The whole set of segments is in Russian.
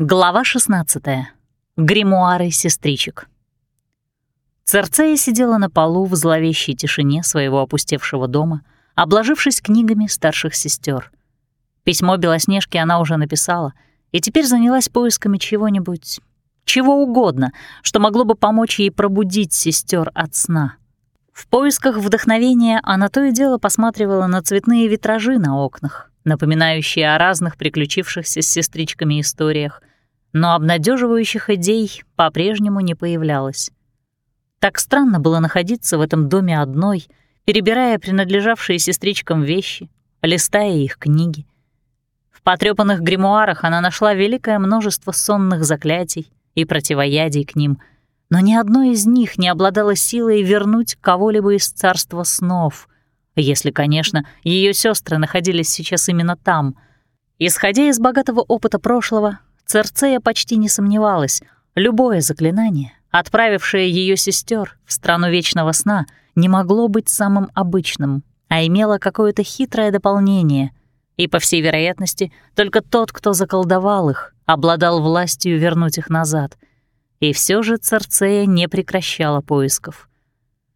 Глава 16. Гримуары сестричек. Церцея сидела на полу в зловещей тишине своего опустевшего дома, обложившись книгами старших сестер. Письмо Белоснежки она уже написала и теперь занялась поисками чего-нибудь, чего угодно, что могло бы помочь ей пробудить сестер от сна. В поисках вдохновения она то и дело посматривала на цветные витражи на окнах, напоминающие о разных приключившихся с сестричками историях, но обнадеживающих идей по-прежнему не появлялось. Так странно было находиться в этом доме одной, перебирая принадлежавшие сестричкам вещи, листая их книги. В потрёпанных гримуарах она нашла великое множество сонных заклятий и противоядий к ним, но ни одно из них не обладало силой вернуть кого-либо из царства снов, если, конечно, ее сестры находились сейчас именно там. Исходя из богатого опыта прошлого, Церцея почти не сомневалась. Любое заклинание, отправившее ее сестер в страну вечного сна, не могло быть самым обычным, а имело какое-то хитрое дополнение. И, по всей вероятности, только тот, кто заколдовал их, обладал властью вернуть их назад. И все же Церцея не прекращала поисков.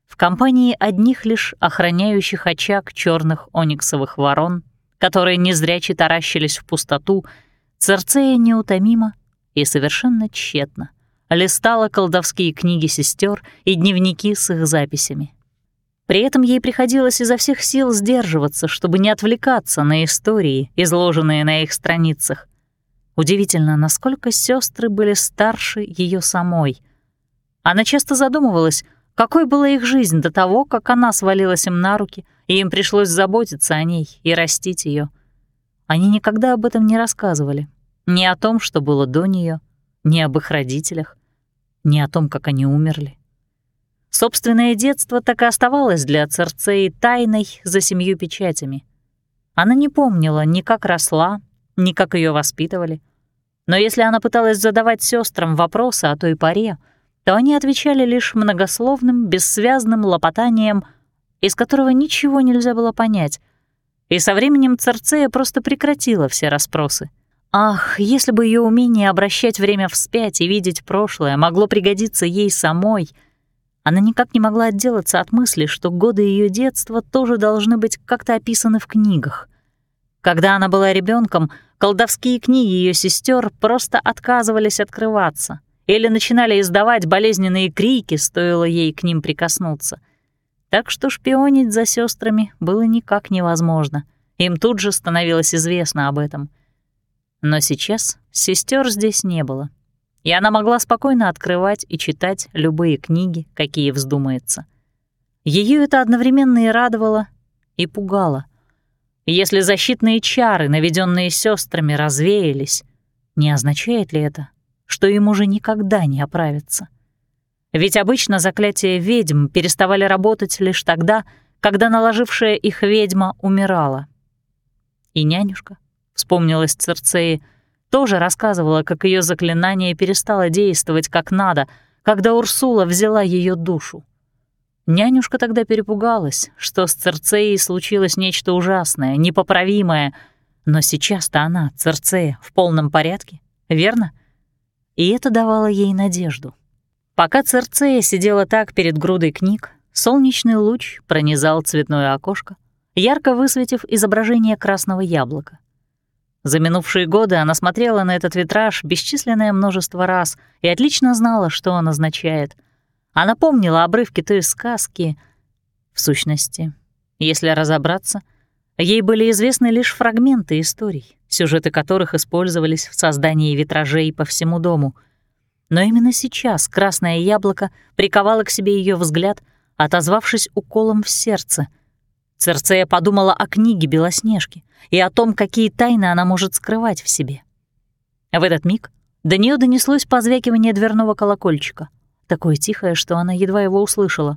В компании одних лишь охраняющих очаг черных ониксовых ворон, которые незряче таращились в пустоту, Церцея неутомимо и совершенно тщетно листала колдовские книги сестер и дневники с их записями. При этом ей приходилось изо всех сил сдерживаться, чтобы не отвлекаться на истории, изложенные на их страницах. Удивительно, насколько сестры были старше ее самой. Она часто задумывалась, какой была их жизнь до того, как она свалилась им на руки, и им пришлось заботиться о ней и растить ее. Они никогда об этом не рассказывали. Ни о том, что было до нее, ни об их родителях, ни о том, как они умерли. Собственное детство так и оставалось для Церцеи тайной за семью печатями. Она не помнила ни как росла, ни как ее воспитывали. Но если она пыталась задавать сестрам вопросы о той поре, то они отвечали лишь многословным, бессвязным лопотанием, из которого ничего нельзя было понять, и со временем Церцея просто прекратила все расспросы. Ах, если бы ее умение обращать время вспять и видеть прошлое могло пригодиться ей самой. Она никак не могла отделаться от мысли, что годы ее детства тоже должны быть как-то описаны в книгах. Когда она была ребенком, колдовские книги ее сестер просто отказывались открываться или начинали издавать болезненные крики, стоило ей к ним прикоснуться — так что шпионить за сестрами было никак невозможно. Им тут же становилось известно об этом. Но сейчас сестер здесь не было. И она могла спокойно открывать и читать любые книги, какие вздумается. Ее это одновременно и радовало, и пугало. Если защитные чары, наведенные сестрами, развеялись, не означает ли это, что им уже никогда не оправиться? Ведь обычно заклятия ведьм переставали работать лишь тогда, когда наложившая их ведьма умирала. И нянюшка, вспомнилась Церцеи, тоже рассказывала, как ее заклинание перестало действовать как надо, когда Урсула взяла ее душу. Нянюшка тогда перепугалась, что с Церцеей случилось нечто ужасное, непоправимое, но сейчас-то она, Церцея, в полном порядке, верно? И это давало ей надежду. Пока Церцея сидела так перед грудой книг, солнечный луч пронизал цветное окошко, ярко высветив изображение красного яблока. За минувшие годы она смотрела на этот витраж бесчисленное множество раз и отлично знала, что он означает. Она помнила обрывки той сказки. В сущности, если разобраться, ей были известны лишь фрагменты историй, сюжеты которых использовались в создании витражей по всему дому — но именно сейчас красное яблоко приковало к себе ее взгляд, отозвавшись уколом в сердце. Церцея подумала о книге Белоснежки и о том, какие тайны она может скрывать в себе. В этот миг до нее донеслось позвякивание дверного колокольчика, такое тихое, что она едва его услышала.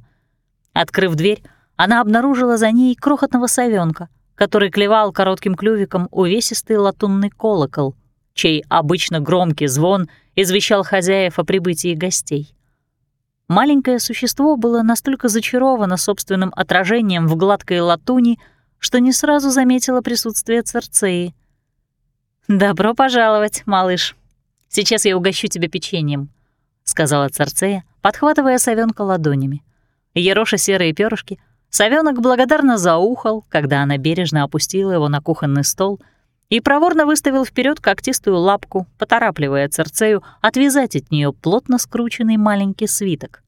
Открыв дверь, она обнаружила за ней крохотного совенка, который клевал коротким клювиком увесистый латунный колокол, чей обычно громкий звон — извещал хозяев о прибытии гостей. Маленькое существо было настолько зачаровано собственным отражением в гладкой латуни, что не сразу заметило присутствие Церцеи. «Добро пожаловать, малыш!» Сейчас я угощу тебя печеньем», — сказала Церцея, подхватывая совенка ладонями. Ероша серые перышки, совенок благодарно заухал, когда она бережно опустила его на кухонный стол и проворно выставил вперед когтистую лапку, поторапливая Церцею отвязать от нее плотно скрученный маленький свиток.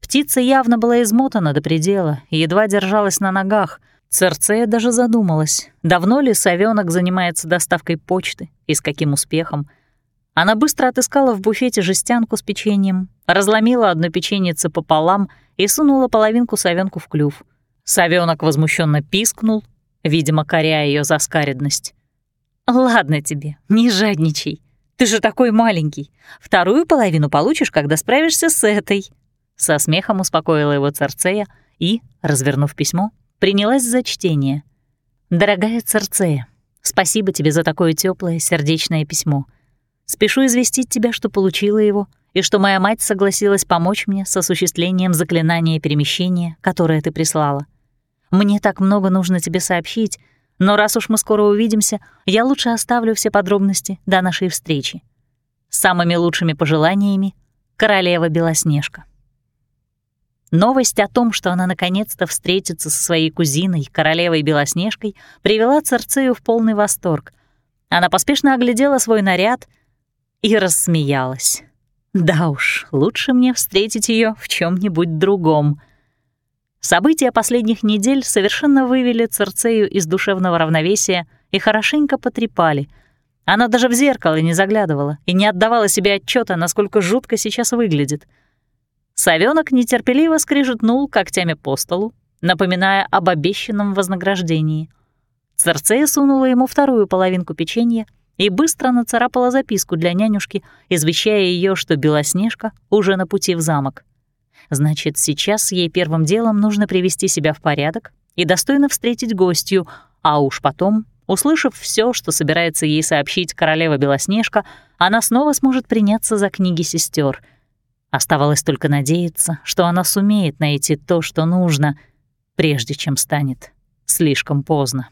Птица явно была измотана до предела и едва держалась на ногах. Церцея даже задумалась, давно ли совенок занимается доставкой почты и с каким успехом — она быстро отыскала в буфете жестянку с печеньем, разломила одно печеньице пополам и сунула половинку совенку в клюв. Совенок возмущенно пискнул, видимо, коря ее за скаредность. «Ладно тебе, не жадничай. Ты же такой маленький. Вторую половину получишь, когда справишься с этой». Со смехом успокоила его Церцея и, развернув письмо, принялась за чтение. «Дорогая Церцея, спасибо тебе за такое теплое сердечное письмо». Спешу известить тебя, что получила его, и что моя мать согласилась помочь мне с осуществлением заклинания перемещения, которое ты прислала. Мне так много нужно тебе сообщить, но раз уж мы скоро увидимся, я лучше оставлю все подробности до нашей встречи. С самыми лучшими пожеланиями — королева Белоснежка. Новость о том, что она наконец-то встретится со своей кузиной, королевой Белоснежкой, привела Церцею в полный восторг. Она поспешно оглядела свой наряд — и рассмеялась. Да уж, лучше мне встретить ее в чем нибудь другом. События последних недель совершенно вывели Церцею из душевного равновесия и хорошенько потрепали. Она даже в зеркало не заглядывала и не отдавала себе отчета, насколько жутко сейчас выглядит. Совёнок нетерпеливо скрижетнул когтями по столу, напоминая об обещанном вознаграждении. Церцея сунула ему вторую половинку печенья — и быстро нацарапала записку для нянюшки, извещая ее, что Белоснежка уже на пути в замок. Значит, сейчас ей первым делом нужно привести себя в порядок и достойно встретить гостью, а уж потом, услышав все, что собирается ей сообщить королева Белоснежка, она снова сможет приняться за книги сестер. Оставалось только надеяться, что она сумеет найти то, что нужно, прежде чем станет слишком поздно.